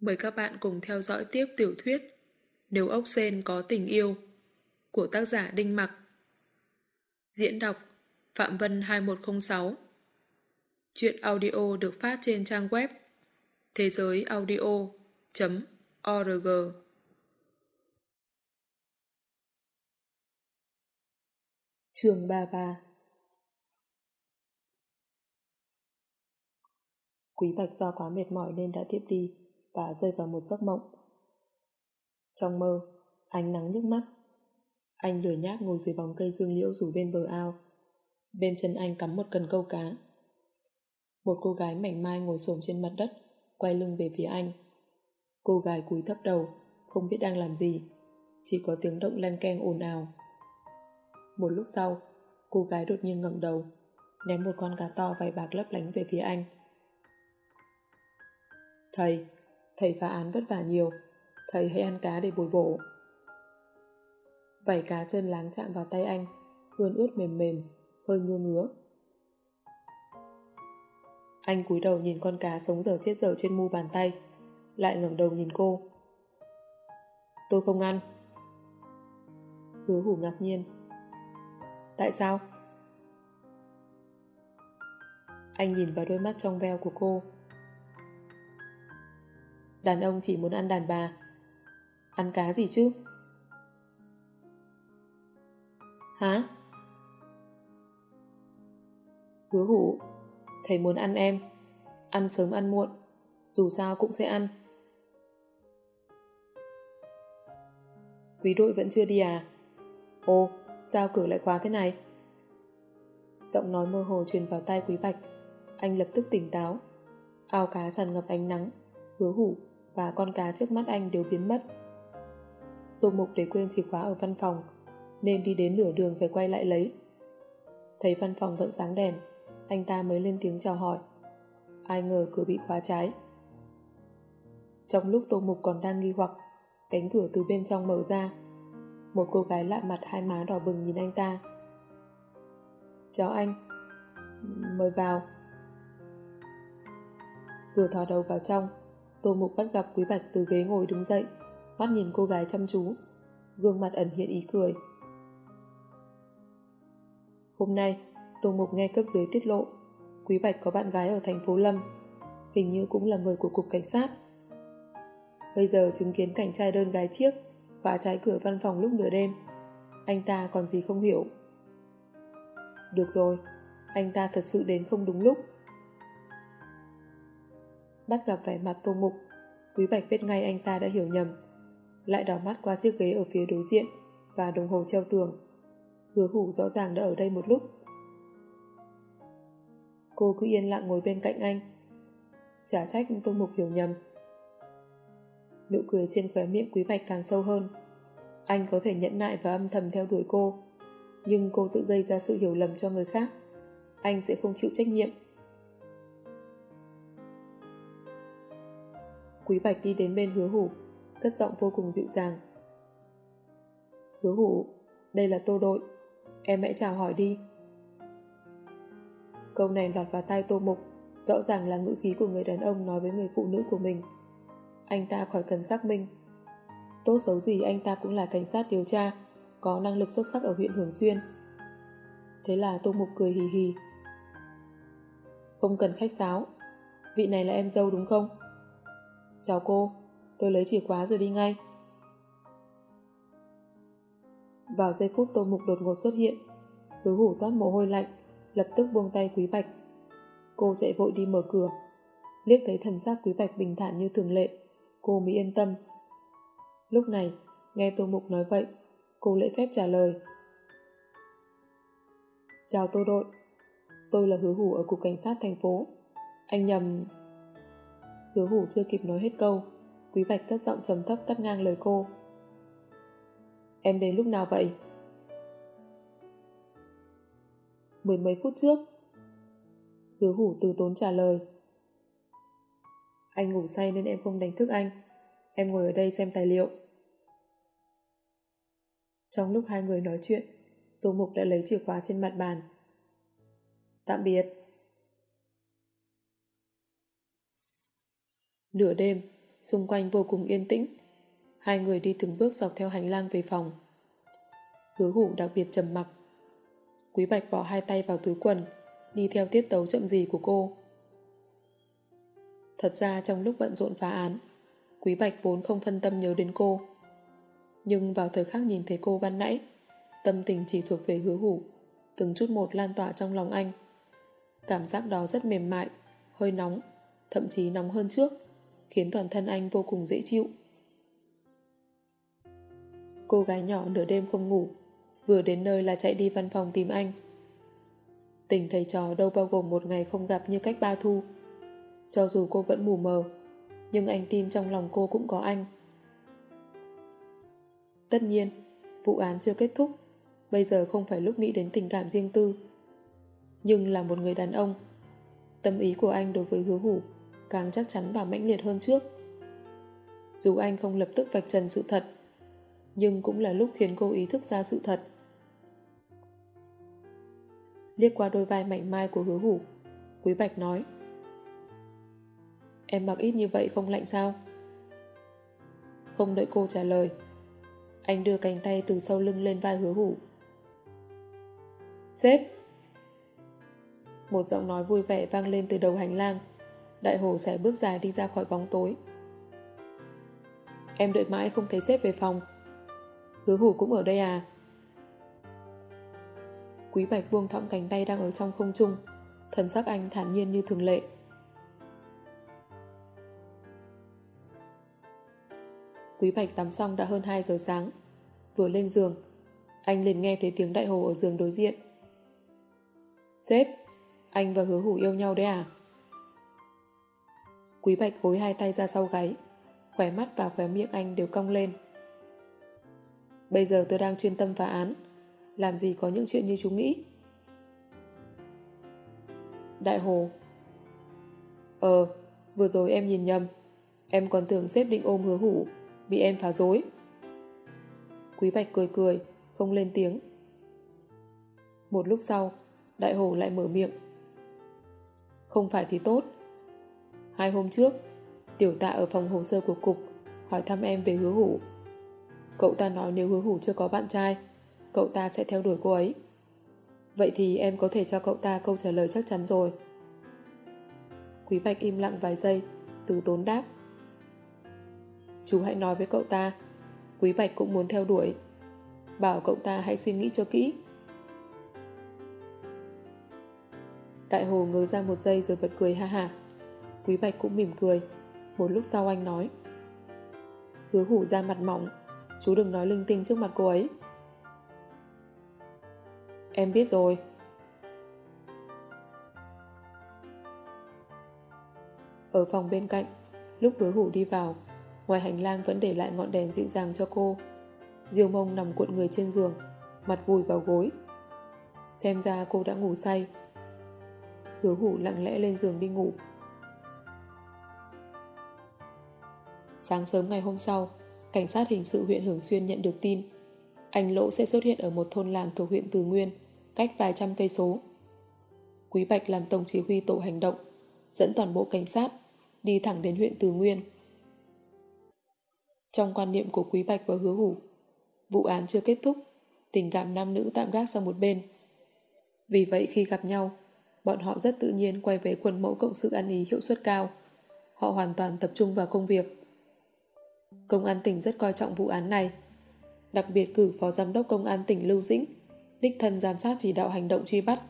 Mời các bạn cùng theo dõi tiếp tiểu thuyết Nếu ốc sen có tình yêu của tác giả Đinh Mặc. Diễn đọc Phạm Vân 2106 Chuyện audio được phát trên trang web thế giới audio.org Trường 33 Quý Bạch do quá mệt mỏi nên đã tiếp đi và rơi vào một giấc mộng. Trong mơ, ánh nắng nhức mắt. Anh lười nhác ngồi dưới bóng cây dương liễu rủ bên bờ ao. Bên chân anh cắm một cần câu cá. Một cô gái mảnh mai ngồi xổm trên mặt đất, quay lưng về phía anh. Cô gái cúi thấp đầu, không biết đang làm gì, chỉ có tiếng động len keng ồn ào. Một lúc sau, cô gái đột nhiên ngẩng đầu, ném một con cá to vài bạc lấp lánh về phía anh. Thầy, thầy phá án vất vả nhiều, thầy hãy ăn cá để bồi bổ. Vảy cá chân láng chạm vào tay anh, hươn ướt mềm mềm, hơi ngưa ngứa. Anh cúi đầu nhìn con cá sống dở chết dở trên mu bàn tay, lại ngẩng đầu nhìn cô. Tôi không ăn. Hứa hủ ngạc nhiên. Tại sao? Anh nhìn vào đôi mắt trong veo của cô, Đàn ông chỉ muốn ăn đàn bà. Ăn cá gì chứ? Hả? Hứa hủ, thầy muốn ăn em. Ăn sớm ăn muộn, dù sao cũng sẽ ăn. Quý đội vẫn chưa đi à? Ô, sao cửa lại khóa thế này? Giọng nói mơ hồ truyền vào tai Quý Bạch. Anh lập tức tỉnh táo. Ao cá tràn ngập ánh nắng, hứa hủ và con cá trước mắt anh đều biến mất. Tô Mục để quên chìa khóa ở văn phòng, nên đi đến nửa đường phải quay lại lấy. Thấy văn phòng vẫn sáng đèn, anh ta mới lên tiếng chào hỏi. Ai ngờ cửa bị khóa trái. Trong lúc Tô Mục còn đang nghi hoặc, cánh cửa từ bên trong mở ra. Một cô gái lạ mặt hai má đỏ bừng nhìn anh ta. Chào anh. Mời vào. Vừa thò đầu vào trong, Tô Mục bắt gặp Quý Bạch từ ghế ngồi đứng dậy, mắt nhìn cô gái chăm chú, gương mặt ẩn hiện ý cười. Hôm nay, Tô Mục nghe cấp dưới tiết lộ, Quý Bạch có bạn gái ở thành phố Lâm, hình như cũng là người của cục cảnh sát. Bây giờ chứng kiến cảnh trai đơn gái chiếc và trái cửa văn phòng lúc nửa đêm, anh ta còn gì không hiểu. Được rồi, anh ta thật sự đến không đúng lúc bắt gặp vẻ mặt tô mục. Quý Bạch biết ngay anh ta đã hiểu nhầm. Lại đỏ mắt qua chiếc ghế ở phía đối diện và đồng hồ treo tường. Hứa hủ rõ ràng đã ở đây một lúc. Cô cứ yên lặng ngồi bên cạnh anh. Chả trách tô mục hiểu nhầm. Nụ cười trên khóe miệng Quý Bạch càng sâu hơn. Anh có thể nhẫn nại và âm thầm theo đuổi cô. Nhưng cô tự gây ra sự hiểu lầm cho người khác. Anh sẽ không chịu trách nhiệm. Quý Bạch đi đến bên hứa hủ, cất giọng vô cùng dịu dàng. Hứa hủ, đây là tô đội, em hãy chào hỏi đi. Câu này lọt vào tai tô mục, rõ ràng là ngữ khí của người đàn ông nói với người phụ nữ của mình. Anh ta khỏi cần xác minh. Tốt xấu gì anh ta cũng là cảnh sát điều tra, có năng lực xuất sắc ở huyện Hưởng Xuyên. Thế là tô mục cười hì hì. Không cần khách sáo, vị này là em dâu đúng không? Chào cô, tôi lấy chìa khóa rồi đi ngay. Vào giây phút tô mục đột ngột xuất hiện, hứa hủ toát mồ hôi lạnh, lập tức buông tay quý bạch. Cô chạy vội đi mở cửa, liếc thấy thần sắc quý bạch bình thản như thường lệ, cô mới yên tâm. Lúc này, nghe tô mục nói vậy, cô lễ phép trả lời. Chào tô đội, tôi là hứa hủ ở cục cảnh sát thành phố. Anh nhầm... Hứa hủ chưa kịp nói hết câu, Quý Bạch cất giọng trầm thấp cắt ngang lời cô. Em đến lúc nào vậy? Mười mấy phút trước. Hứa hủ từ tốn trả lời. Anh ngủ say nên em không đánh thức anh. Em ngồi ở đây xem tài liệu. Trong lúc hai người nói chuyện, Tô Mục đã lấy chìa khóa trên mặt bàn. Tạm biệt. Nửa đêm, xung quanh vô cùng yên tĩnh. Hai người đi từng bước dọc theo hành lang về phòng. Hứa hủ đặc biệt trầm mặc. Quý Bạch bỏ hai tay vào túi quần, đi theo tiết tấu chậm gì của cô. Thật ra trong lúc bận rộn phá án, Quý Bạch vốn không phân tâm nhớ đến cô. Nhưng vào thời khắc nhìn thấy cô ban nãy, tâm tình chỉ thuộc về hứa hủ, từng chút một lan tỏa trong lòng anh. Cảm giác đó rất mềm mại, hơi nóng, thậm chí nóng hơn trước, khiến toàn thân anh vô cùng dễ chịu. Cô gái nhỏ nửa đêm không ngủ, vừa đến nơi là chạy đi văn phòng tìm anh. Tình thầy trò đâu bao gồm một ngày không gặp như cách ba thu. Cho dù cô vẫn mù mờ, nhưng anh tin trong lòng cô cũng có anh. Tất nhiên, vụ án chưa kết thúc, bây giờ không phải lúc nghĩ đến tình cảm riêng tư. Nhưng là một người đàn ông, tâm ý của anh đối với hứa hủ càng chắc chắn và mãnh liệt hơn trước. Dù anh không lập tức vạch trần sự thật, nhưng cũng là lúc khiến cô ý thức ra sự thật. Liếc qua đôi vai mảnh mai của hứa hủ, Quý Bạch nói Em mặc ít như vậy không lạnh sao? Không đợi cô trả lời, anh đưa cánh tay từ sau lưng lên vai hứa hủ. Sếp! Một giọng nói vui vẻ vang lên từ đầu hành lang. Đại hồ sẽ bước dài đi ra khỏi bóng tối. Em đợi mãi không thấy sếp về phòng. Hứa hủ cũng ở đây à? Quý Bạch buông thõng cánh tay đang ở trong không trung. Thần sắc anh thản nhiên như thường lệ. Quý Bạch tắm xong đã hơn 2 giờ sáng. Vừa lên giường, anh liền nghe thấy tiếng đại hồ ở giường đối diện. Sếp, anh và hứa hủ yêu nhau đấy à? Quý Bạch gối hai tay ra sau gáy, khóe mắt và khóe miệng anh đều cong lên. Bây giờ tôi đang chuyên tâm phá án, làm gì có những chuyện như chú nghĩ. Đại Hồ Ờ, vừa rồi em nhìn nhầm, em còn tưởng xếp định ôm hứa hủ, bị em phá dối. Quý Bạch cười cười, không lên tiếng. Một lúc sau, Đại Hồ lại mở miệng. Không phải thì tốt. Hai hôm trước, tiểu tạ ở phòng hồ sơ của cục hỏi thăm em về hứa hủ. Cậu ta nói nếu hứa hủ chưa có bạn trai, cậu ta sẽ theo đuổi cô ấy. Vậy thì em có thể cho cậu ta câu trả lời chắc chắn rồi. Quý Bạch im lặng vài giây, từ tốn đáp. Chú hãy nói với cậu ta, Quý Bạch cũng muốn theo đuổi. Bảo cậu ta hãy suy nghĩ cho kỹ. Đại Hồ ngớ ra một giây rồi bật cười ha ha. Quý Bạch cũng mỉm cười. Một lúc sau anh nói. Hứa hủ ra mặt mỏng, chú đừng nói linh tinh trước mặt cô ấy. Em biết rồi. Ở phòng bên cạnh, lúc hứa hủ đi vào, ngoài hành lang vẫn để lại ngọn đèn dịu dàng cho cô. Diêu mông nằm cuộn người trên giường, mặt vùi vào gối. Xem ra cô đã ngủ say. Hứa hủ lặng lẽ lên giường đi ngủ. Sáng sớm ngày hôm sau, cảnh sát hình sự huyện Hưởng Xuyên nhận được tin anh Lỗ sẽ xuất hiện ở một thôn làng thuộc huyện Từ Nguyên, cách vài trăm cây số. Quý Bạch làm tổng chỉ huy tổ hành động, dẫn toàn bộ cảnh sát đi thẳng đến huyện Từ Nguyên. Trong quan niệm của Quý Bạch và Hứa Hủ, vụ án chưa kết thúc, tình cảm nam nữ tạm gác sang một bên. Vì vậy khi gặp nhau, bọn họ rất tự nhiên quay về quần mẫu cộng sự ăn ý hiệu suất cao. Họ hoàn toàn tập trung vào công việc. Công an tỉnh rất coi trọng vụ án này, đặc biệt cử Phó Giám đốc Công an tỉnh Lưu Dĩnh, đích thân giám sát chỉ đạo hành động truy bắt.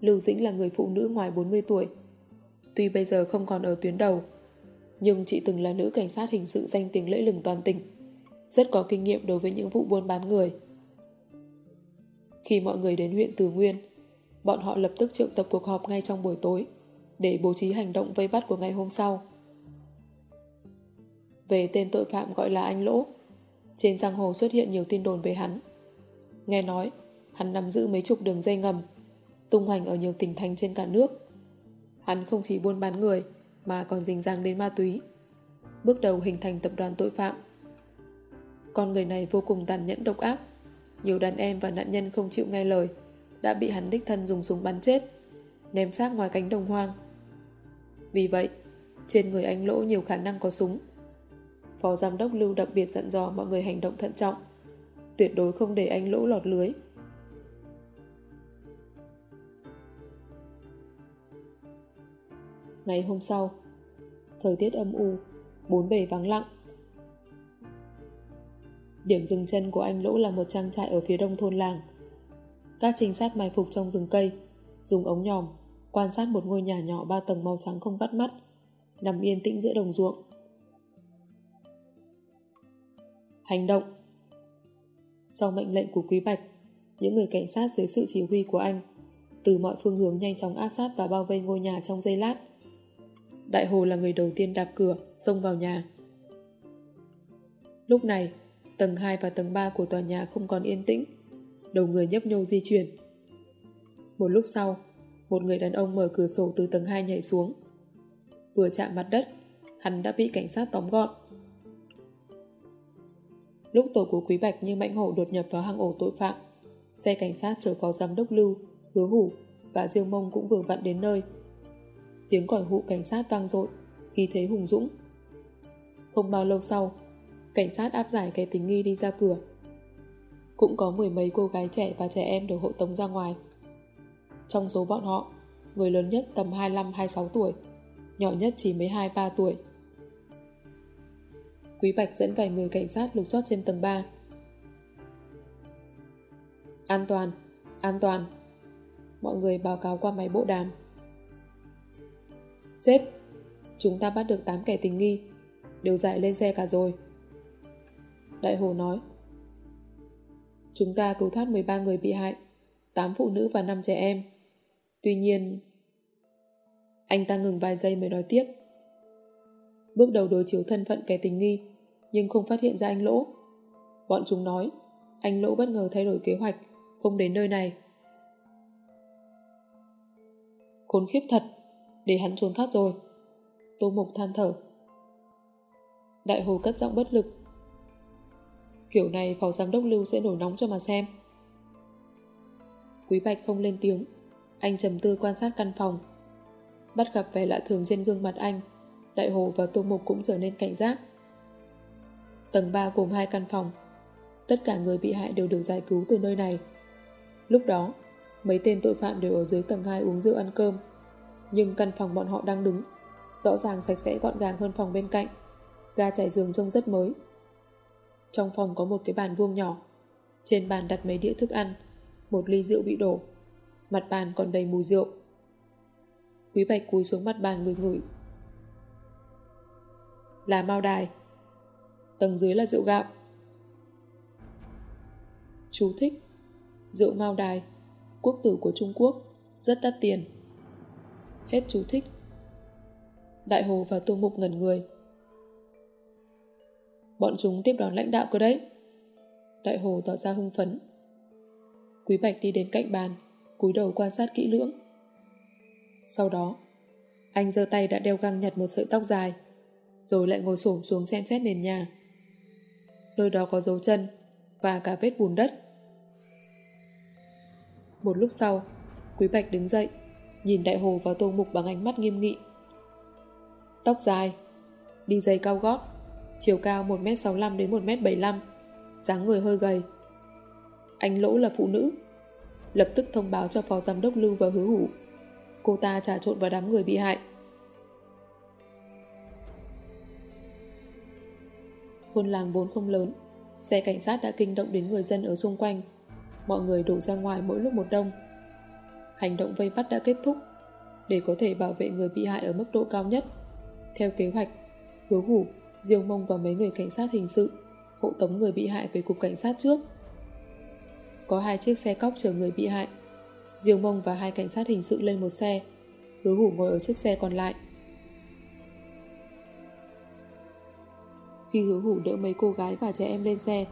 Lưu Dĩnh là người phụ nữ ngoài 40 tuổi. Tuy bây giờ không còn ở tuyến đầu, nhưng chị từng là nữ cảnh sát hình sự danh tiếng lễ lừng toàn tỉnh, rất có kinh nghiệm đối với những vụ buôn bán người. Khi mọi người đến huyện Từ Nguyên, bọn họ lập tức triệu tập cuộc họp ngay trong buổi tối để bố trí hành động vây bắt của ngày hôm sau. Về tên tội phạm gọi là anh Lỗ, trên giang hồ xuất hiện nhiều tin đồn về hắn. Nghe nói, hắn nắm giữ mấy chục đường dây ngầm, tung hoành ở nhiều tỉnh thành trên cả nước. Hắn không chỉ buôn bán người, mà còn dính dáng đến ma túy. Bước đầu hình thành tập đoàn tội phạm. Con người này vô cùng tàn nhẫn độc ác. Nhiều đàn em và nạn nhân không chịu nghe lời, đã bị hắn đích thân dùng súng bắn chết, ném xác ngoài cánh đồng hoang. Vì vậy, trên người anh Lỗ nhiều khả năng có súng. Phó Giám đốc Lưu đặc biệt dặn dò mọi người hành động thận trọng, tuyệt đối không để anh Lỗ lọt lưới. Ngày hôm sau, thời tiết âm u, bốn bề vắng lặng. Điểm dừng chân của anh Lỗ là một trang trại ở phía đông thôn làng. Các trinh sát mai phục trong rừng cây, dùng ống nhòm, quan sát một ngôi nhà nhỏ ba tầng màu trắng không bắt mắt, nằm yên tĩnh giữa đồng ruộng. Hành động Sau mệnh lệnh của Quý Bạch, những người cảnh sát dưới sự chỉ huy của anh từ mọi phương hướng nhanh chóng áp sát và bao vây ngôi nhà trong giây lát. Đại Hồ là người đầu tiên đạp cửa, xông vào nhà. Lúc này, tầng 2 và tầng 3 của tòa nhà không còn yên tĩnh, đầu người nhấp nhô di chuyển. Một lúc sau, một người đàn ông mở cửa sổ từ tầng 2 nhảy xuống. Vừa chạm mặt đất, hắn đã bị cảnh sát tóm gọn. Lúc tổ của Quý Bạch như mãnh hổ đột nhập vào hang ổ tội phạm, xe cảnh sát chở phó giám đốc Lưu, Hứa Hủ và Diêu Mông cũng vừa vặn đến nơi. Tiếng còi hụ cảnh sát vang dội, khi thế hùng dũng. Không bao lâu sau, cảnh sát áp giải kẻ tình nghi đi ra cửa. Cũng có mười mấy cô gái trẻ và trẻ em được hộ tống ra ngoài. Trong số bọn họ, người lớn nhất tầm 25-26 tuổi, nhỏ nhất chỉ mới 2-3 tuổi. Quý Bạch dẫn vài người cảnh sát lục soát trên tầng 3. An toàn, an toàn. Mọi người báo cáo qua máy bộ đàm. Sếp, chúng ta bắt được 8 kẻ tình nghi, đều giải lên xe cả rồi. Đại Hồ nói. Chúng ta cứu thoát 13 người bị hại, 8 phụ nữ và 5 trẻ em. Tuy nhiên... Anh ta ngừng vài giây mới nói tiếp. Bước đầu đối chiếu thân phận kẻ tình nghi, nhưng không phát hiện ra anh Lỗ. Bọn chúng nói, anh Lỗ bất ngờ thay đổi kế hoạch, không đến nơi này. Khốn khiếp thật, để hắn trốn thoát rồi. Tô mộc than thở. Đại Hồ cất giọng bất lực. Kiểu này phó giám đốc Lưu sẽ nổi nóng cho mà xem. Quý Bạch không lên tiếng, anh trầm tư quan sát căn phòng. Bắt gặp vẻ lạ thường trên gương mặt anh, Đại Hồ và Tô Mục cũng trở nên cảnh giác. Tầng 3 gồm hai căn phòng. Tất cả người bị hại đều được giải cứu từ nơi này. Lúc đó, mấy tên tội phạm đều ở dưới tầng 2 uống rượu ăn cơm. Nhưng căn phòng bọn họ đang đứng, rõ ràng sạch sẽ gọn gàng hơn phòng bên cạnh. Ga trải giường trông rất mới. Trong phòng có một cái bàn vuông nhỏ. Trên bàn đặt mấy đĩa thức ăn, một ly rượu bị đổ mặt bàn còn đầy mùi rượu. Quý Bạch cúi xuống mặt bàn người ngửi. Là mao đài. Tầng dưới là rượu gạo. Chú thích. Rượu mao đài, quốc tử của Trung Quốc, rất đắt tiền. Hết chú thích. Đại Hồ và Tô Mục ngẩn người. Bọn chúng tiếp đón lãnh đạo cơ đấy. Đại Hồ tỏ ra hưng phấn. Quý Bạch đi đến cạnh bàn, cúi đầu quan sát kỹ lưỡng. Sau đó, anh giơ tay đã đeo găng nhặt một sợi tóc dài, rồi lại ngồi xổm xuống xem xét nền nhà. Nơi đó có dấu chân và cả vết bùn đất. Một lúc sau, Quý Bạch đứng dậy, nhìn Đại Hồ và Tô Mục bằng ánh mắt nghiêm nghị. Tóc dài, đi giày cao gót, chiều cao 1m65 đến 1m75, dáng người hơi gầy. Anh Lỗ là phụ nữ, lập tức thông báo cho phó giám đốc Lưu và hứa hủ. Cô ta trà trộn vào đám người bị hại. Thôn làng vốn không lớn, xe cảnh sát đã kinh động đến người dân ở xung quanh. Mọi người đổ ra ngoài mỗi lúc một đông. Hành động vây bắt đã kết thúc. Để có thể bảo vệ người bị hại ở mức độ cao nhất, theo kế hoạch, hứa hủ, Diêu Mông và mấy người cảnh sát hình sự hộ tống người bị hại về cục cảnh sát trước có hai chiếc xe cóc chở người bị hại. Diêu Mông và hai cảnh sát hình sự lên một xe, hứa hủ ngồi ở chiếc xe còn lại. Khi hứa hủ đỡ mấy cô gái và trẻ em lên xe,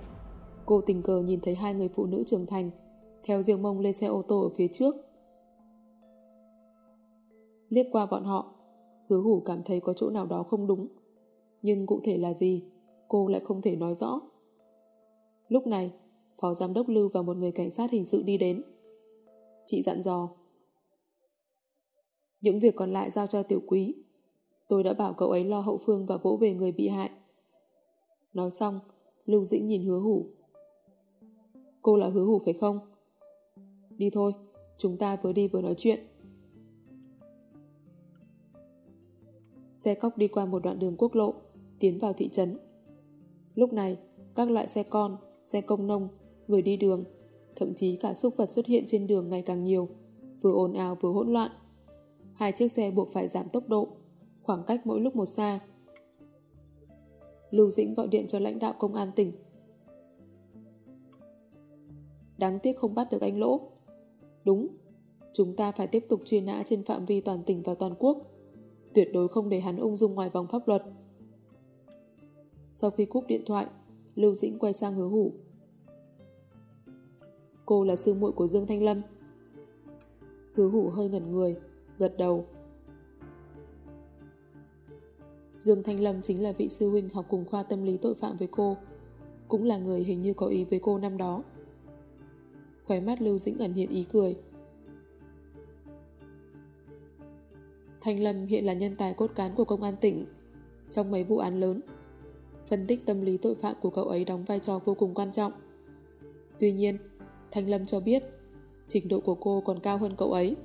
cô tình cờ nhìn thấy hai người phụ nữ trưởng thành theo riêng Mông lên xe ô tô ở phía trước. Liếc qua bọn họ, hứa hủ cảm thấy có chỗ nào đó không đúng. Nhưng cụ thể là gì, cô lại không thể nói rõ. Lúc này, Phó Giám đốc Lưu và một người cảnh sát hình sự đi đến. Chị dặn dò. Những việc còn lại giao cho tiểu quý. Tôi đã bảo cậu ấy lo hậu phương và vỗ về người bị hại. Nói xong, Lưu Dĩnh nhìn hứa hủ. Cô là hứa hủ phải không? Đi thôi, chúng ta vừa đi vừa nói chuyện. Xe cóc đi qua một đoạn đường quốc lộ, tiến vào thị trấn. Lúc này, các loại xe con, xe công nông, người đi đường, thậm chí cả súc vật xuất hiện trên đường ngày càng nhiều, vừa ồn ào vừa hỗn loạn. Hai chiếc xe buộc phải giảm tốc độ, khoảng cách mỗi lúc một xa. Lưu Dĩnh gọi điện cho lãnh đạo công an tỉnh. Đáng tiếc không bắt được anh Lỗ. Đúng, chúng ta phải tiếp tục truy nã trên phạm vi toàn tỉnh và toàn quốc. Tuyệt đối không để hắn ung dung ngoài vòng pháp luật. Sau khi cúp điện thoại, Lưu Dĩnh quay sang hứa hủ. Cô là sư muội của Dương Thanh Lâm. Hứa hủ hơi ngẩn người, gật đầu. Dương Thanh Lâm chính là vị sư huynh học cùng khoa tâm lý tội phạm với cô, cũng là người hình như có ý với cô năm đó. Khóe mắt Lưu Dĩnh ẩn hiện ý cười. Thanh Lâm hiện là nhân tài cốt cán của công an tỉnh trong mấy vụ án lớn. Phân tích tâm lý tội phạm của cậu ấy đóng vai trò vô cùng quan trọng. Tuy nhiên, Thanh Lâm cho biết trình độ của cô còn cao hơn cậu ấy.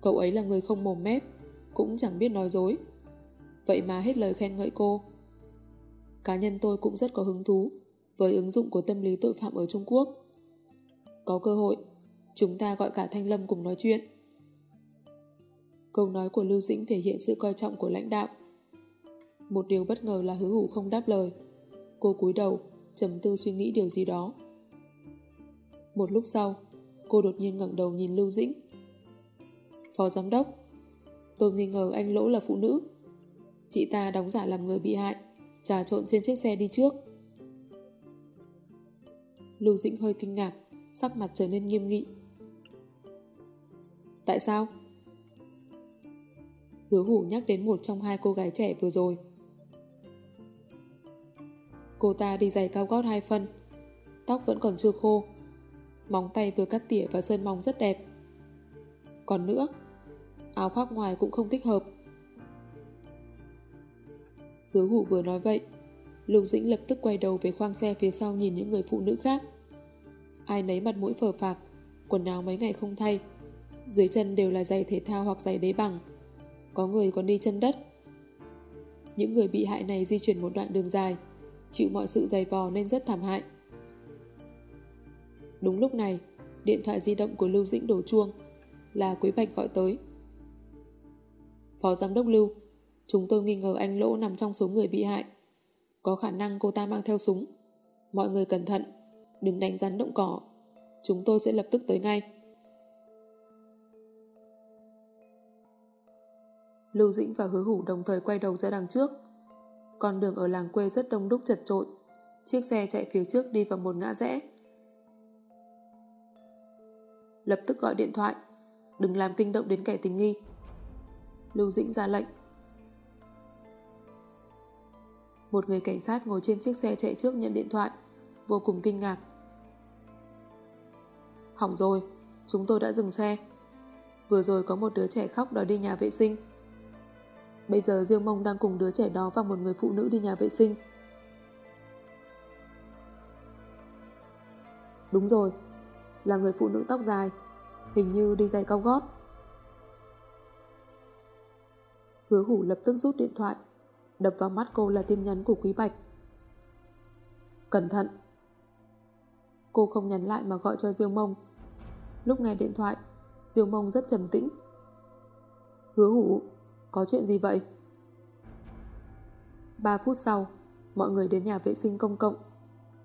Cậu ấy là người không mồm mép, cũng chẳng biết nói dối. Vậy mà hết lời khen ngợi cô. Cá nhân tôi cũng rất có hứng thú với ứng dụng của tâm lý tội phạm ở Trung Quốc. Có cơ hội, chúng ta gọi cả Thanh Lâm cùng nói chuyện. Câu nói của Lưu Dĩnh thể hiện sự coi trọng của lãnh đạo. Một điều bất ngờ là hứa hủ không đáp lời. Cô cúi đầu, trầm tư suy nghĩ điều gì đó. Một lúc sau, cô đột nhiên ngẩng đầu nhìn Lưu Dĩnh. Phó giám đốc, tôi nghi ngờ anh Lỗ là phụ nữ. Chị ta đóng giả làm người bị hại, trà trộn trên chiếc xe đi trước. Lưu Dĩnh hơi kinh ngạc, sắc mặt trở nên nghiêm nghị. Tại sao? Hứa hủ nhắc đến một trong hai cô gái trẻ vừa rồi. Cô ta đi giày cao gót hai phân, tóc vẫn còn chưa khô, móng tay vừa cắt tỉa và sơn móng rất đẹp. Còn nữa, áo khoác ngoài cũng không thích hợp. Hứa hủ vừa nói vậy, Lục Dĩnh lập tức quay đầu về khoang xe phía sau nhìn những người phụ nữ khác. Ai nấy mặt mũi phở phạc, quần áo mấy ngày không thay. Dưới chân đều là giày thể thao hoặc giày đế bằng. Có người còn đi chân đất. Những người bị hại này di chuyển một đoạn đường dài, chịu mọi sự dày vò nên rất thảm hại. Đúng lúc này, điện thoại di động của Lưu Dĩnh đổ chuông, là Quý Bạch gọi tới. Phó Giám đốc Lưu, chúng tôi nghi ngờ anh Lỗ nằm trong số người bị hại. Có khả năng cô ta mang theo súng. Mọi người cẩn thận, đừng đánh rắn động cỏ. Chúng tôi sẽ lập tức tới ngay. Lưu Dĩnh và Hứa Hủ đồng thời quay đầu ra đằng trước. Con đường ở làng quê rất đông đúc chật trội. Chiếc xe chạy phía trước đi vào một ngã rẽ. Lập tức gọi điện thoại. Đừng làm kinh động đến kẻ tình nghi. Lưu Dĩnh ra lệnh. Một người cảnh sát ngồi trên chiếc xe chạy trước nhận điện thoại, vô cùng kinh ngạc. Hỏng rồi, chúng tôi đã dừng xe. Vừa rồi có một đứa trẻ khóc đòi đi nhà vệ sinh. Bây giờ Dương Mông đang cùng đứa trẻ đó và một người phụ nữ đi nhà vệ sinh. Đúng rồi, là người phụ nữ tóc dài, hình như đi giày cao gót. Hứa hủ lập tức rút điện thoại, đập vào mắt cô là tin nhắn của Quý Bạch. Cẩn thận! Cô không nhắn lại mà gọi cho Diêu Mông. Lúc nghe điện thoại, Diêu Mông rất trầm tĩnh. Hứa hủ, có chuyện gì vậy? 3 phút sau, mọi người đến nhà vệ sinh công cộng.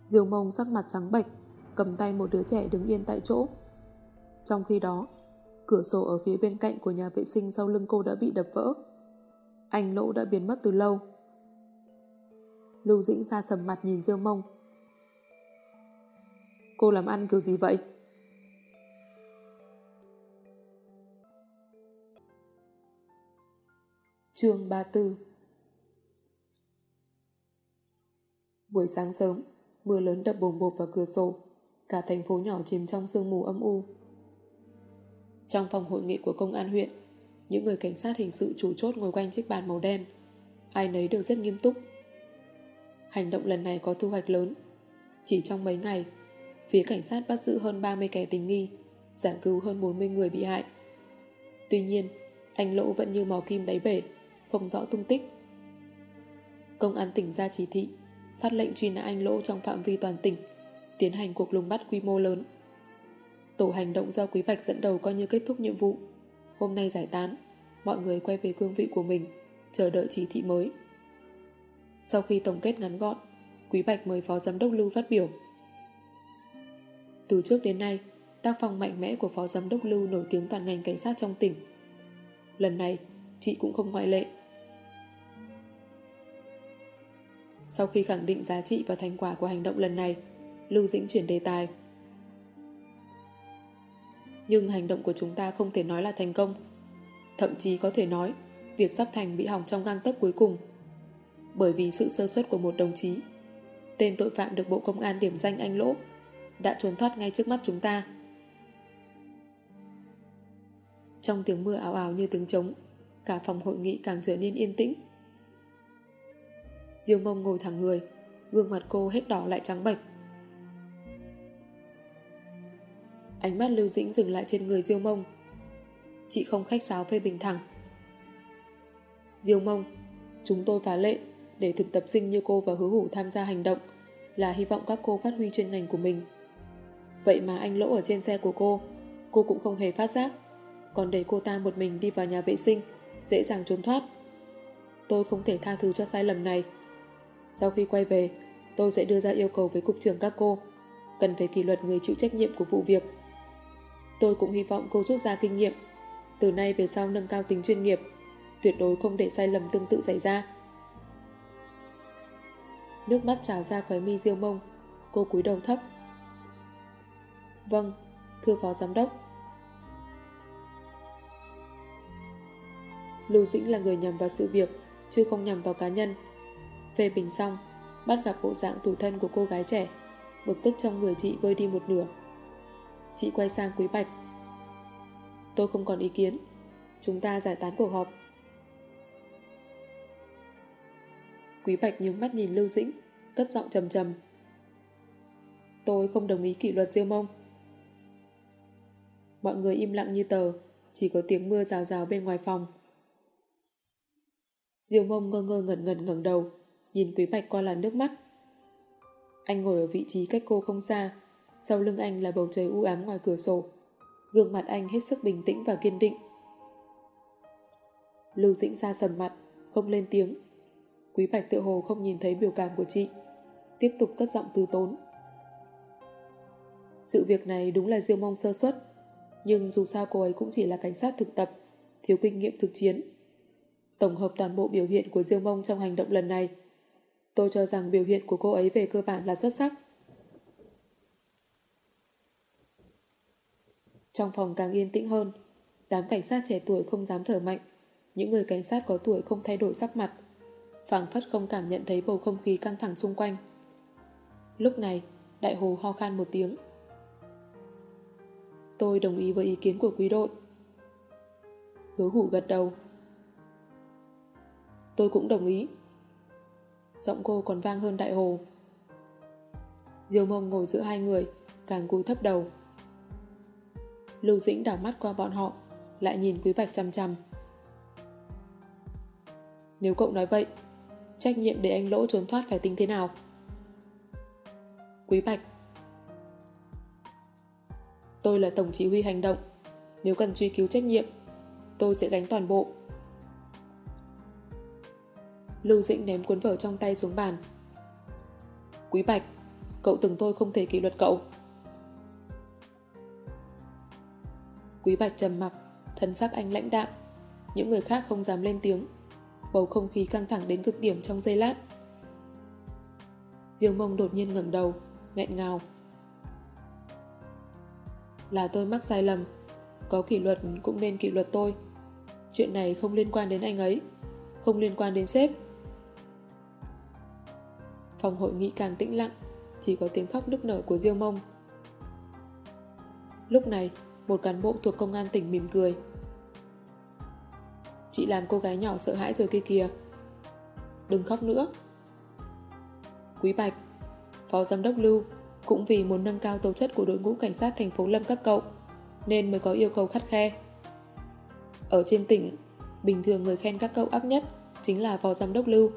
Diêu Mông sắc mặt trắng bệch, cầm tay một đứa trẻ đứng yên tại chỗ. Trong khi đó, cửa sổ ở phía bên cạnh của nhà vệ sinh sau lưng cô đã bị đập vỡ. Anh Lỗ đã biến mất từ lâu. Lưu Dĩnh ra sầm mặt nhìn Diêu Mông. Cô làm ăn kiểu gì vậy? Chương 34 Buổi sáng sớm, mưa lớn đập bồm bột vào cửa sổ, cả thành phố nhỏ chìm trong sương mù âm u. Trong phòng hội nghị của công an huyện, những người cảnh sát hình sự chủ chốt ngồi quanh chiếc bàn màu đen. Ai nấy đều rất nghiêm túc. Hành động lần này có thu hoạch lớn. Chỉ trong mấy ngày, phía cảnh sát bắt giữ hơn 30 kẻ tình nghi, giải cứu hơn 40 người bị hại. Tuy nhiên, anh Lỗ vẫn như mò kim đáy bể, không rõ tung tích. Công an tỉnh ra chỉ thị, phát lệnh truy nã anh Lỗ trong phạm vi toàn tỉnh, tiến hành cuộc lùng bắt quy mô lớn. Tổ hành động do Quý Bạch dẫn đầu coi như kết thúc nhiệm vụ. Hôm nay giải tán, mọi người quay về cương vị của mình, chờ đợi chỉ thị mới. Sau khi tổng kết ngắn gọn, Quý Bạch mời Phó Giám đốc Lưu phát biểu. Từ trước đến nay, tác phong mạnh mẽ của Phó Giám đốc Lưu nổi tiếng toàn ngành cảnh sát trong tỉnh. Lần này, chị cũng không ngoại lệ. Sau khi khẳng định giá trị và thành quả của hành động lần này, Lưu Dĩnh chuyển đề tài. Nhưng hành động của chúng ta không thể nói là thành công. Thậm chí có thể nói, việc sắp thành bị hỏng trong gang tấc cuối cùng. Bởi vì sự sơ suất của một đồng chí, tên tội phạm được Bộ Công an điểm danh anh Lỗ đã trốn thoát ngay trước mắt chúng ta. Trong tiếng mưa ảo ảo như tiếng trống, cả phòng hội nghị càng trở nên yên tĩnh. Diêu mông ngồi thẳng người, gương mặt cô hết đỏ lại trắng bệch. Ánh mắt Lưu Dĩnh dừng lại trên người Diêu mông. Chị không khách sáo phê bình thẳng. Diêu mông, chúng tôi phá lệ để thực tập sinh như cô và hứa hủ tham gia hành động là hy vọng các cô phát huy chuyên ngành của mình. Vậy mà anh lỗ ở trên xe của cô, cô cũng không hề phát giác, còn để cô ta một mình đi vào nhà vệ sinh, dễ dàng trốn thoát. Tôi không thể tha thứ cho sai lầm này. Sau khi quay về, tôi sẽ đưa ra yêu cầu với cục trưởng các cô, cần phải kỷ luật người chịu trách nhiệm của vụ việc. Tôi cũng hy vọng cô rút ra kinh nghiệm, từ nay về sau nâng cao tính chuyên nghiệp, tuyệt đối không để sai lầm tương tự xảy ra. Nước mắt trào ra khóe mi diêu mông, cô cúi đầu thấp. Vâng, thưa phó giám đốc. Lưu Dĩnh là người nhầm vào sự việc, chứ không nhầm vào cá nhân. Phê bình xong, bắt gặp bộ dạng tủ thân của cô gái trẻ, bực tức trong người chị vơi đi một nửa. Chị quay sang Quý Bạch. Tôi không còn ý kiến, chúng ta giải tán cuộc họp. Quý Bạch nhướng mắt nhìn Lưu Dĩnh, cất giọng trầm trầm. Tôi không đồng ý kỷ luật Diêu Mông. Mọi người im lặng như tờ, chỉ có tiếng mưa rào rào bên ngoài phòng. Diêu mông ngơ ngơ ngẩn ngẩn ngẩng đầu, nhìn Quý Bạch qua làn nước mắt. Anh ngồi ở vị trí cách cô không xa, sau lưng anh là bầu trời u ám ngoài cửa sổ. Gương mặt anh hết sức bình tĩnh và kiên định. Lưu Dĩnh ra sầm mặt, không lên tiếng. Quý Bạch tự hồ không nhìn thấy biểu cảm của chị, tiếp tục cất giọng từ tốn. Sự việc này đúng là Diêu mông sơ suất, nhưng dù sao cô ấy cũng chỉ là cảnh sát thực tập, thiếu kinh nghiệm thực chiến tổng hợp toàn bộ biểu hiện của Diêu Mông trong hành động lần này. Tôi cho rằng biểu hiện của cô ấy về cơ bản là xuất sắc. Trong phòng càng yên tĩnh hơn, đám cảnh sát trẻ tuổi không dám thở mạnh, những người cảnh sát có tuổi không thay đổi sắc mặt, phảng phất không cảm nhận thấy bầu không khí căng thẳng xung quanh. Lúc này, đại hồ ho khan một tiếng. Tôi đồng ý với ý kiến của quý đội. Hứa hủ gật đầu, Tôi cũng đồng ý. Giọng cô còn vang hơn đại hồ. Diêu mông ngồi giữa hai người, càng cúi thấp đầu. Lưu Dĩnh đảo mắt qua bọn họ, lại nhìn Quý Bạch chăm chăm. Nếu cậu nói vậy, trách nhiệm để anh Lỗ trốn thoát phải tính thế nào? Quý Bạch Tôi là tổng chỉ huy hành động. Nếu cần truy cứu trách nhiệm, tôi sẽ gánh toàn bộ. Lưu Dĩnh ném cuốn vở trong tay xuống bàn. Quý Bạch, cậu từng tôi không thể kỷ luật cậu. Quý Bạch trầm mặc, thân sắc anh lãnh đạm. Những người khác không dám lên tiếng. Bầu không khí căng thẳng đến cực điểm trong giây lát. Diêu mông đột nhiên ngẩng đầu, nghẹn ngào. Là tôi mắc sai lầm. Có kỷ luật cũng nên kỷ luật tôi. Chuyện này không liên quan đến anh ấy. Không liên quan đến sếp. Phòng hội nghị càng tĩnh lặng, chỉ có tiếng khóc nức nở của Diêu Mông. Lúc này, một cán bộ thuộc công an tỉnh mỉm cười. Chị làm cô gái nhỏ sợ hãi rồi kia kìa. Đừng khóc nữa. Quý Bạch, Phó Giám đốc Lưu cũng vì muốn nâng cao tố chất của đội ngũ cảnh sát thành phố Lâm các cậu nên mới có yêu cầu khắt khe. Ở trên tỉnh, bình thường người khen các cậu ác nhất chính là Phó Giám đốc Lưu.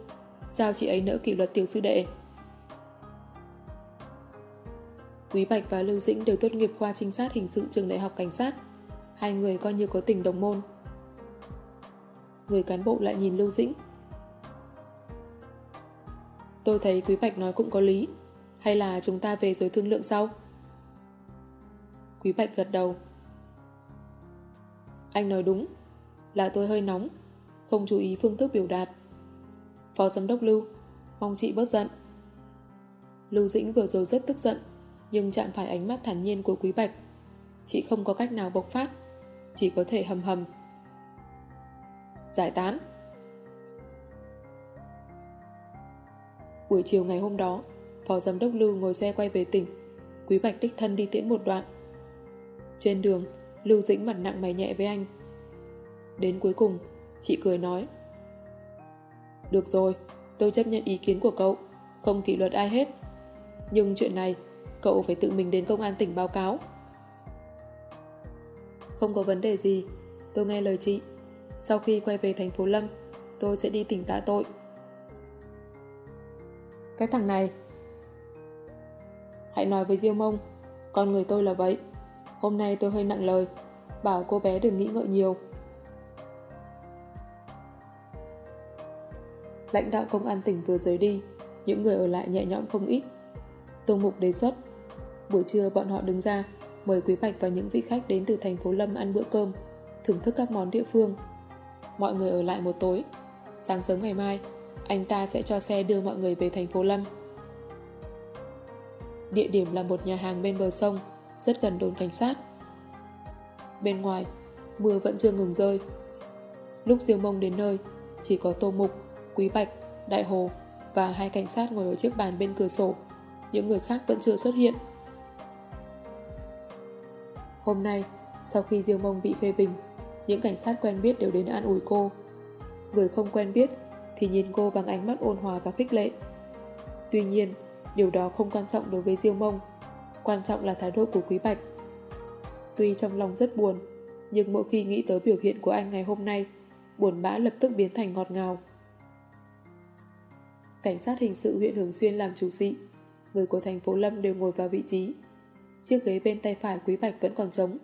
Sao chị ấy nỡ kỷ luật tiểu sư đệ? Quý Bạch và Lưu Dĩnh đều tốt nghiệp khoa trinh sát hình sự trường đại học cảnh sát. Hai người coi như có tình đồng môn. Người cán bộ lại nhìn Lưu Dĩnh. Tôi thấy Quý Bạch nói cũng có lý. Hay là chúng ta về rồi thương lượng sau? Quý Bạch gật đầu. Anh nói đúng. Là tôi hơi nóng. Không chú ý phương thức biểu đạt. Phó Giám đốc Lưu, mong chị bớt giận. Lưu Dĩnh vừa rồi rất tức giận nhưng chạm phải ánh mắt thản nhiên của Quý Bạch. Chị không có cách nào bộc phát, chỉ có thể hầm hầm. Giải tán Buổi chiều ngày hôm đó, Phó Giám đốc Lưu ngồi xe quay về tỉnh, Quý Bạch đích thân đi tiễn một đoạn. Trên đường, Lưu Dĩnh mặt nặng mày nhẹ với anh. Đến cuối cùng, chị cười nói Được rồi, tôi chấp nhận ý kiến của cậu, không kỷ luật ai hết. Nhưng chuyện này cậu phải tự mình đến công an tỉnh báo cáo. Không có vấn đề gì, tôi nghe lời chị. Sau khi quay về thành phố Lâm, tôi sẽ đi tỉnh tạ tội. Cái thằng này Hãy nói với Diêu Mông Con người tôi là vậy Hôm nay tôi hơi nặng lời Bảo cô bé đừng nghĩ ngợi nhiều Lãnh đạo công an tỉnh vừa rời đi Những người ở lại nhẹ nhõm không ít Tô Mục đề xuất Buổi trưa bọn họ đứng ra, mời Quý Bạch và những vị khách đến từ thành phố Lâm ăn bữa cơm, thưởng thức các món địa phương. Mọi người ở lại một tối. Sáng sớm ngày mai, anh ta sẽ cho xe đưa mọi người về thành phố Lâm. Địa điểm là một nhà hàng bên bờ sông, rất gần đồn cảnh sát. Bên ngoài, mưa vẫn chưa ngừng rơi. Lúc Diêu Mông đến nơi, chỉ có Tô Mục, Quý Bạch, Đại Hồ và hai cảnh sát ngồi ở chiếc bàn bên cửa sổ. Những người khác vẫn chưa xuất hiện. Hôm nay, sau khi Diêu Mông bị phê bình, những cảnh sát quen biết đều đến an ủi cô. Người không quen biết thì nhìn cô bằng ánh mắt ôn hòa và khích lệ. Tuy nhiên, điều đó không quan trọng đối với Diêu Mông. Quan trọng là thái độ của Quý Bạch. Tuy trong lòng rất buồn, nhưng mỗi khi nghĩ tới biểu hiện của anh ngày hôm nay, buồn bã lập tức biến thành ngọt ngào. Cảnh sát hình sự huyện Hướng Xuyên làm chủ sĩ, người của thành phố Lâm đều ngồi vào vị trí. Chiếc ghế bên tay phải Quý Bạch vẫn còn trống.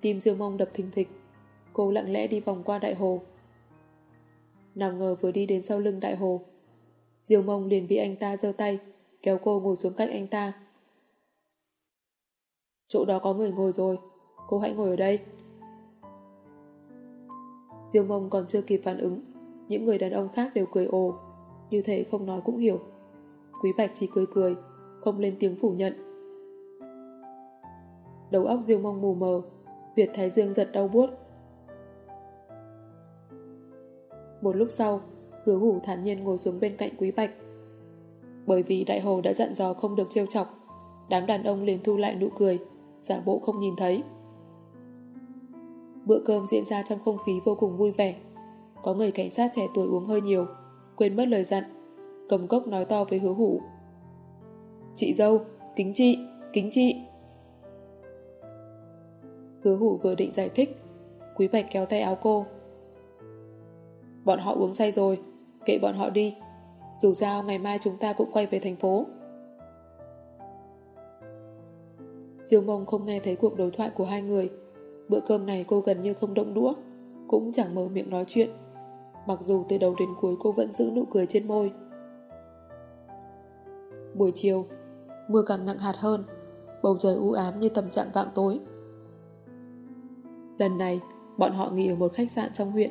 Tim Dương Mông đập thình thịch. Cô lặng lẽ đi vòng qua đại hồ. Nào ngờ vừa đi đến sau lưng đại hồ. Diêu mông liền bị anh ta giơ tay, kéo cô ngồi xuống cạnh anh ta. Chỗ đó có người ngồi rồi, cô hãy ngồi ở đây. Diêu mông còn chưa kịp phản ứng, những người đàn ông khác đều cười ồ, như thể không nói cũng hiểu. Quý Bạch chỉ cười cười, không lên tiếng phủ nhận đầu óc Diêu Mông mù mờ, Việt Thái Dương giật đau buốt. Một lúc sau, hứa hủ thản nhiên ngồi xuống bên cạnh Quý Bạch. Bởi vì đại hồ đã dặn dò không được trêu chọc, đám đàn ông liền thu lại nụ cười, giả bộ không nhìn thấy. Bữa cơm diễn ra trong không khí vô cùng vui vẻ. Có người cảnh sát trẻ tuổi uống hơi nhiều, quên mất lời dặn, cầm cốc nói to với hứa hủ. Chị dâu, kính chị, kính chị. Hứa hủ vừa định giải thích, Quý Bạch kéo tay áo cô. Bọn họ uống say rồi, Kệ bọn họ đi. Dù sao ngày mai chúng ta cũng quay về thành phố. Diêu mông không nghe thấy cuộc đối thoại của hai người. Bữa cơm này cô gần như không động đũa, Cũng chẳng mở miệng nói chuyện. Mặc dù từ đầu đến cuối cô vẫn giữ nụ cười trên môi. Buổi chiều, Mưa càng nặng hạt hơn. Bầu trời u ám như tầm trạng vạng tối. Lần này, bọn họ nghỉ ở một khách sạn trong huyện,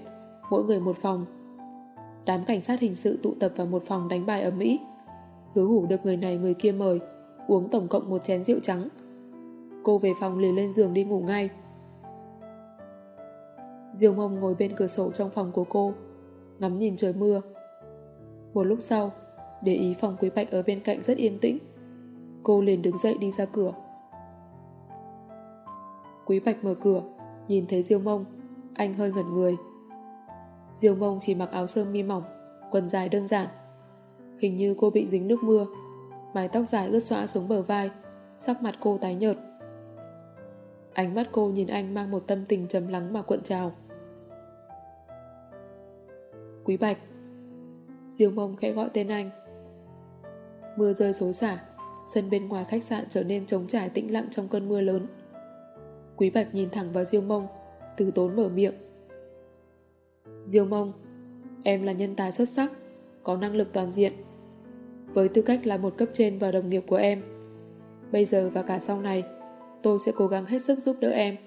mỗi người một phòng. Đám cảnh sát hình sự tụ tập vào một phòng đánh bài ở Mỹ. Hứa hủ được người này người kia mời, uống tổng cộng một chén rượu trắng. Cô về phòng liền lên giường đi ngủ ngay. Diêu mông ngồi bên cửa sổ trong phòng của cô, ngắm nhìn trời mưa. Một lúc sau, để ý phòng quý bạch ở bên cạnh rất yên tĩnh. Cô liền đứng dậy đi ra cửa. Quý bạch mở cửa, Nhìn thấy Diêu Mông, anh hơi ngẩn người. Diêu mông chỉ mặc áo sơ mi mỏng, quần dài đơn giản. Hình như cô bị dính nước mưa, mái tóc dài ướt xõa xuống bờ vai, sắc mặt cô tái nhợt. Ánh mắt cô nhìn anh mang một tâm tình trầm lắng mà cuộn trào. Quý Bạch Diêu mông khẽ gọi tên anh. Mưa rơi xối xả, sân bên ngoài khách sạn trở nên trống trải tĩnh lặng trong cơn mưa lớn. Quý Bạch nhìn thẳng vào Diêu mông, từ tốn mở miệng. Diêu mông, em là nhân tài xuất sắc, có năng lực toàn diện. Với tư cách là một cấp trên và đồng nghiệp của em, bây giờ và cả sau này, tôi sẽ cố gắng hết sức giúp đỡ em,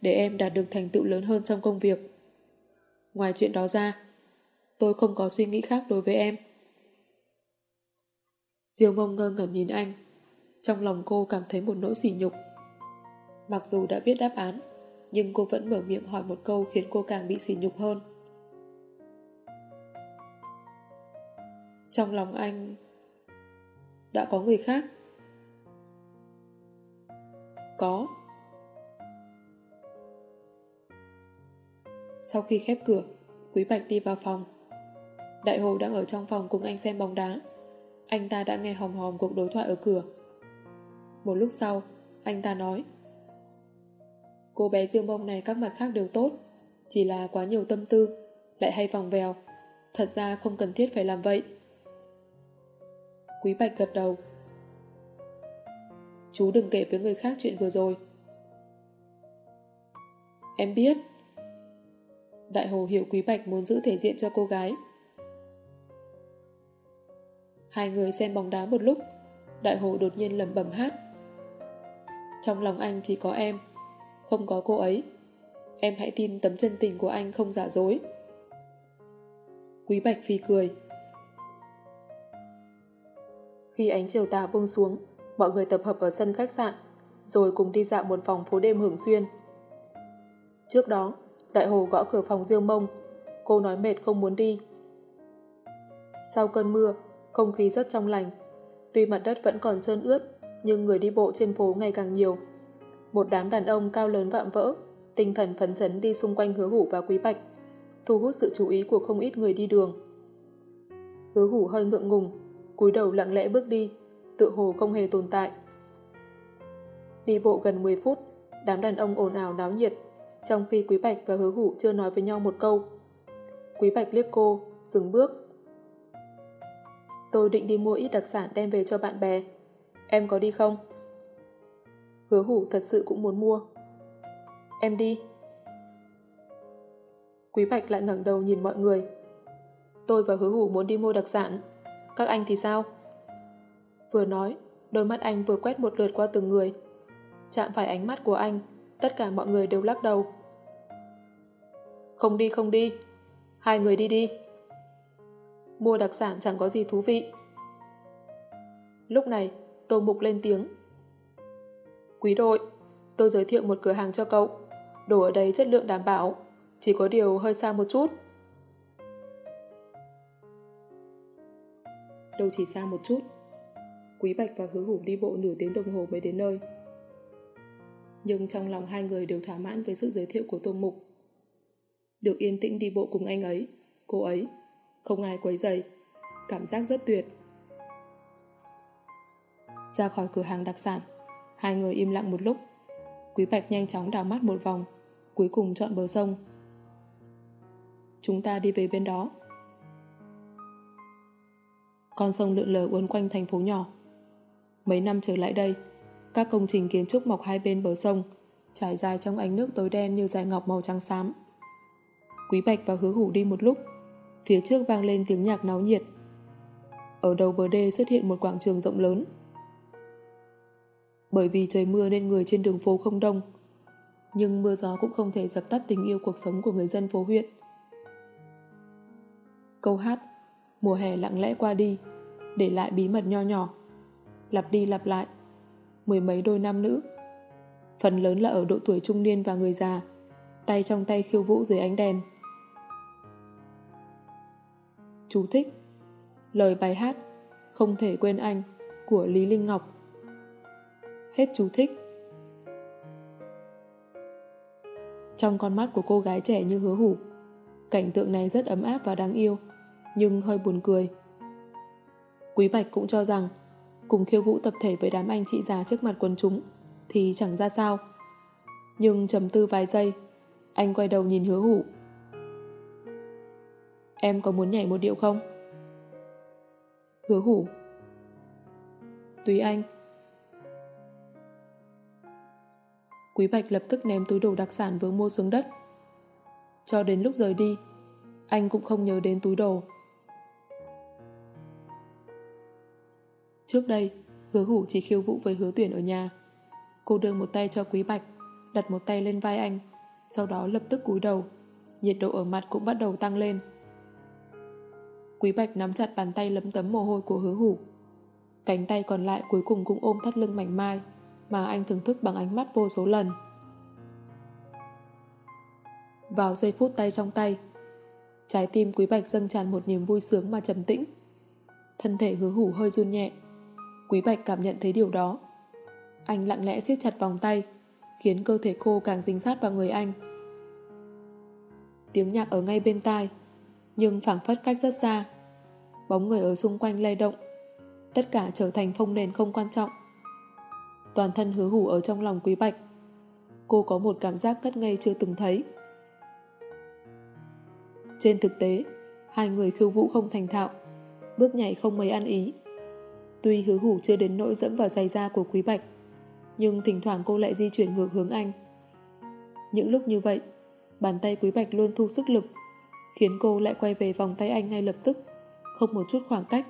để em đạt được thành tựu lớn hơn trong công việc. Ngoài chuyện đó ra, tôi không có suy nghĩ khác đối với em. Diêu mông ngơ ngẩn nhìn anh, trong lòng cô cảm thấy một nỗi sỉ nhục. Mặc dù đã biết đáp án, nhưng cô vẫn mở miệng hỏi một câu khiến cô càng bị sỉ nhục hơn. Trong lòng anh đã có người khác. Có. Sau khi khép cửa, Quý Bạch đi vào phòng. Đại Hồ đang ở trong phòng cùng anh xem bóng đá. Anh ta đã nghe hòm hòm cuộc đối thoại ở cửa. Một lúc sau, anh ta nói Cô bé riêng bông này các mặt khác đều tốt, chỉ là quá nhiều tâm tư, lại hay vòng vèo. Thật ra không cần thiết phải làm vậy. Quý Bạch gật đầu. Chú đừng kể với người khác chuyện vừa rồi. Em biết. Đại Hồ hiểu Quý Bạch muốn giữ thể diện cho cô gái. Hai người xem bóng đá một lúc, Đại Hồ đột nhiên lầm bầm hát. Trong lòng anh chỉ có em, không có cô ấy. Em hãy tin tấm chân tình của anh không giả dối. Quý Bạch Phi cười. Khi ánh chiều tà buông xuống, mọi người tập hợp ở sân khách sạn, rồi cùng đi dạo một vòng phố đêm hưởng xuyên. Trước đó, Đại Hồ gõ cửa phòng Diêu Mông, cô nói mệt không muốn đi. Sau cơn mưa, không khí rất trong lành. Tuy mặt đất vẫn còn trơn ướt, nhưng người đi bộ trên phố ngày càng nhiều. Một đám đàn ông cao lớn vạm vỡ, tinh thần phấn chấn đi xung quanh hứa hủ và quý bạch, thu hút sự chú ý của không ít người đi đường. Hứa hủ hơi ngượng ngùng, cúi đầu lặng lẽ bước đi, tự hồ không hề tồn tại. Đi bộ gần 10 phút, đám đàn ông ồn ào náo nhiệt, trong khi Quý Bạch và Hứa Hủ chưa nói với nhau một câu. Quý Bạch liếc cô, dừng bước. Tôi định đi mua ít đặc sản đem về cho bạn bè. Em có đi không? Hứa Hủ thật sự cũng muốn mua. Em đi. Quý Bạch lại ngẩng đầu nhìn mọi người. Tôi và Hứa Hủ muốn đi mua đặc sản. Các anh thì sao? Vừa nói, đôi mắt anh vừa quét một lượt qua từng người. Chạm phải ánh mắt của anh, tất cả mọi người đều lắc đầu. Không đi không đi, hai người đi đi. Mua đặc sản chẳng có gì thú vị. Lúc này, Tô Mục lên tiếng. Quý đội, tôi giới thiệu một cửa hàng cho cậu. Đồ ở đây chất lượng đảm bảo, chỉ có điều hơi xa một chút. Đâu chỉ xa một chút. Quý Bạch và Hứa Hủ đi bộ nửa tiếng đồng hồ mới đến nơi. Nhưng trong lòng hai người đều thỏa mãn với sự giới thiệu của Tô Mục. Được yên tĩnh đi bộ cùng anh ấy, cô ấy, không ai quấy rầy, cảm giác rất tuyệt. Ra khỏi cửa hàng đặc sản, hai người im lặng một lúc. Quý Bạch nhanh chóng đào mắt một vòng, cuối cùng chọn bờ sông. Chúng ta đi về bên đó. Con sông lượn lờ uốn quanh thành phố nhỏ. Mấy năm trở lại đây, các công trình kiến trúc mọc hai bên bờ sông, trải dài trong ánh nước tối đen như dải ngọc màu trắng xám. Quý Bạch và Hứa Hủ đi một lúc, phía trước vang lên tiếng nhạc náo nhiệt. Ở đầu bờ đê xuất hiện một quảng trường rộng lớn. Bởi vì trời mưa nên người trên đường phố không đông, nhưng mưa gió cũng không thể dập tắt tình yêu cuộc sống của người dân phố huyện. Câu hát Mùa hè lặng lẽ qua đi, để lại bí mật nho nhỏ, lặp đi lặp lại, mười mấy đôi nam nữ. Phần lớn là ở độ tuổi trung niên và người già, tay trong tay khiêu vũ dưới ánh đèn. Chú thích Lời bài hát Không thể quên anh của Lý Linh Ngọc Hết chú thích Trong con mắt của cô gái trẻ như hứa hủ Cảnh tượng này rất ấm áp và đáng yêu, nhưng hơi buồn cười. Quý Bạch cũng cho rằng cùng khiêu vũ tập thể với đám anh chị già trước mặt quần chúng thì chẳng ra sao. Nhưng trầm tư vài giây, anh quay đầu nhìn hứa hủ. Em có muốn nhảy một điệu không? Hứa hủ. Tùy anh. Quý Bạch lập tức ném túi đồ đặc sản vừa mua xuống đất. Cho đến lúc rời đi, anh cũng không nhớ đến túi đồ. Trước đây, hứa hủ chỉ khiêu vũ với hứa tuyển ở nhà. Cô đưa một tay cho Quý Bạch, đặt một tay lên vai anh, sau đó lập tức cúi đầu. Nhiệt độ ở mặt cũng bắt đầu tăng lên. Quý Bạch nắm chặt bàn tay lấm tấm mồ hôi của hứa hủ. Cánh tay còn lại cuối cùng cũng ôm thắt lưng mảnh mai mà anh thưởng thức bằng ánh mắt vô số lần. Vào giây phút tay trong tay, trái tim Quý Bạch dâng tràn một niềm vui sướng mà trầm tĩnh. Thân thể hứa hủ hơi run nhẹ. Quý Bạch cảm nhận thấy điều đó. Anh lặng lẽ siết chặt vòng tay, khiến cơ thể cô càng dính sát vào người anh. Tiếng nhạc ở ngay bên tai, nhưng phảng phất cách rất xa. Bóng người ở xung quanh lay động, tất cả trở thành phong nền không quan trọng. Toàn thân hứa hủ ở trong lòng quý bạch. Cô có một cảm giác ngất ngây chưa từng thấy. Trên thực tế, hai người khiêu vũ không thành thạo, bước nhảy không mấy ăn ý. Tuy hứa hủ chưa đến nỗi dẫm vào giày da của quý bạch, nhưng thỉnh thoảng cô lại di chuyển ngược hướng anh. Những lúc như vậy, bàn tay quý bạch luôn thu sức lực, khiến cô lại quay về vòng tay anh ngay lập tức, không một chút khoảng cách.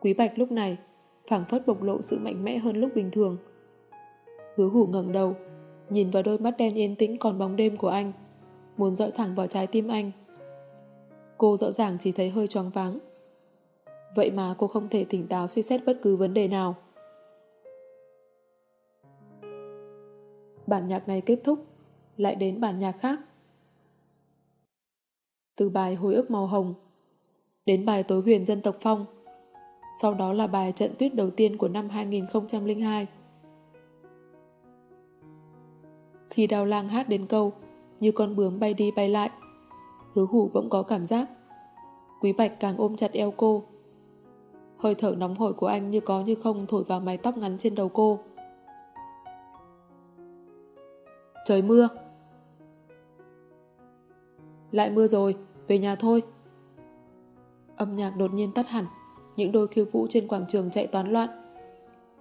Quý bạch lúc này phảng phất bộc lộ sự mạnh mẽ hơn lúc bình thường. Hứa hủ ngẩng đầu, nhìn vào đôi mắt đen yên tĩnh còn bóng đêm của anh, muốn dọi thẳng vào trái tim anh. Cô rõ ràng chỉ thấy hơi choáng váng. Vậy mà cô không thể tỉnh táo suy xét bất cứ vấn đề nào. Bản nhạc này kết thúc, lại đến bản nhạc khác. Từ bài Hồi ức màu hồng đến bài Tối huyền dân tộc phong sau đó là bài trận tuyết đầu tiên của năm 2002. Khi đào lang hát đến câu như con bướm bay đi bay lại, hứa hủ bỗng có cảm giác. Quý Bạch càng ôm chặt eo cô. Hơi thở nóng hổi của anh như có như không thổi vào mái tóc ngắn trên đầu cô. Trời mưa. Lại mưa rồi, về nhà thôi. Âm nhạc đột nhiên tắt hẳn những đôi khiêu vũ trên quảng trường chạy toán loạn.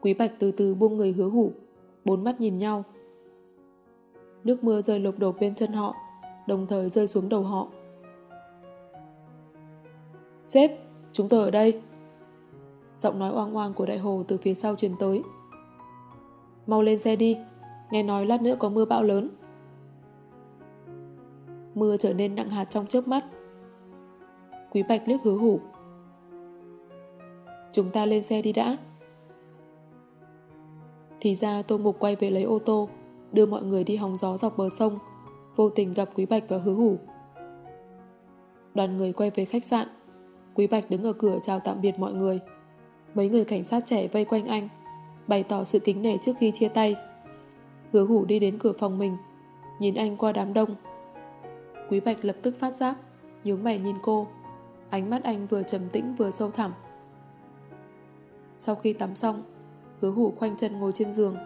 Quý Bạch từ từ buông người hứa hủ, bốn mắt nhìn nhau. Nước mưa rơi lộp đột bên chân họ, đồng thời rơi xuống đầu họ. Sếp, chúng tôi ở đây. Giọng nói oang oang của đại hồ từ phía sau truyền tới. Mau lên xe đi, nghe nói lát nữa có mưa bão lớn. Mưa trở nên nặng hạt trong chớp mắt. Quý Bạch liếc hứa hủ, Chúng ta lên xe đi đã. Thì ra Tô Mục quay về lấy ô tô, đưa mọi người đi hóng gió dọc bờ sông, vô tình gặp Quý Bạch và Hứa Hủ. Đoàn người quay về khách sạn, Quý Bạch đứng ở cửa chào tạm biệt mọi người. Mấy người cảnh sát trẻ vây quanh anh, bày tỏ sự kính nể trước khi chia tay. Hứa Hủ đi đến cửa phòng mình, nhìn anh qua đám đông. Quý Bạch lập tức phát giác, nhướng mày nhìn cô. Ánh mắt anh vừa trầm tĩnh vừa sâu thẳm. Sau khi tắm xong, hứa hủ khoanh chân ngồi trên giường,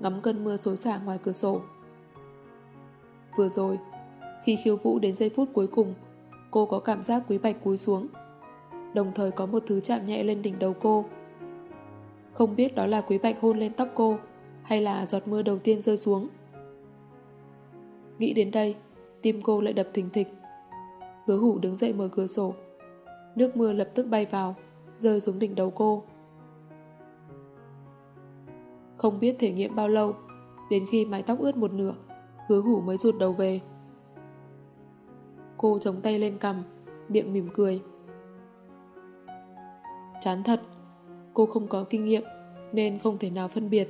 ngắm cơn mưa xối xả ngoài cửa sổ. Vừa rồi, khi khiêu vũ đến giây phút cuối cùng, cô có cảm giác quý bạch cúi xuống. Đồng thời có một thứ chạm nhẹ lên đỉnh đầu cô. Không biết đó là quý bạch hôn lên tóc cô hay là giọt mưa đầu tiên rơi xuống. Nghĩ đến đây, tim cô lại đập thình thịch. Hứa hủ đứng dậy mở cửa sổ. Nước mưa lập tức bay vào, rơi xuống đỉnh đầu cô. Không biết thể nghiệm bao lâu, đến khi mái tóc ướt một nửa, hứa hủ mới rụt đầu về. Cô chống tay lên cằm, miệng mỉm cười. Chán thật, cô không có kinh nghiệm nên không thể nào phân biệt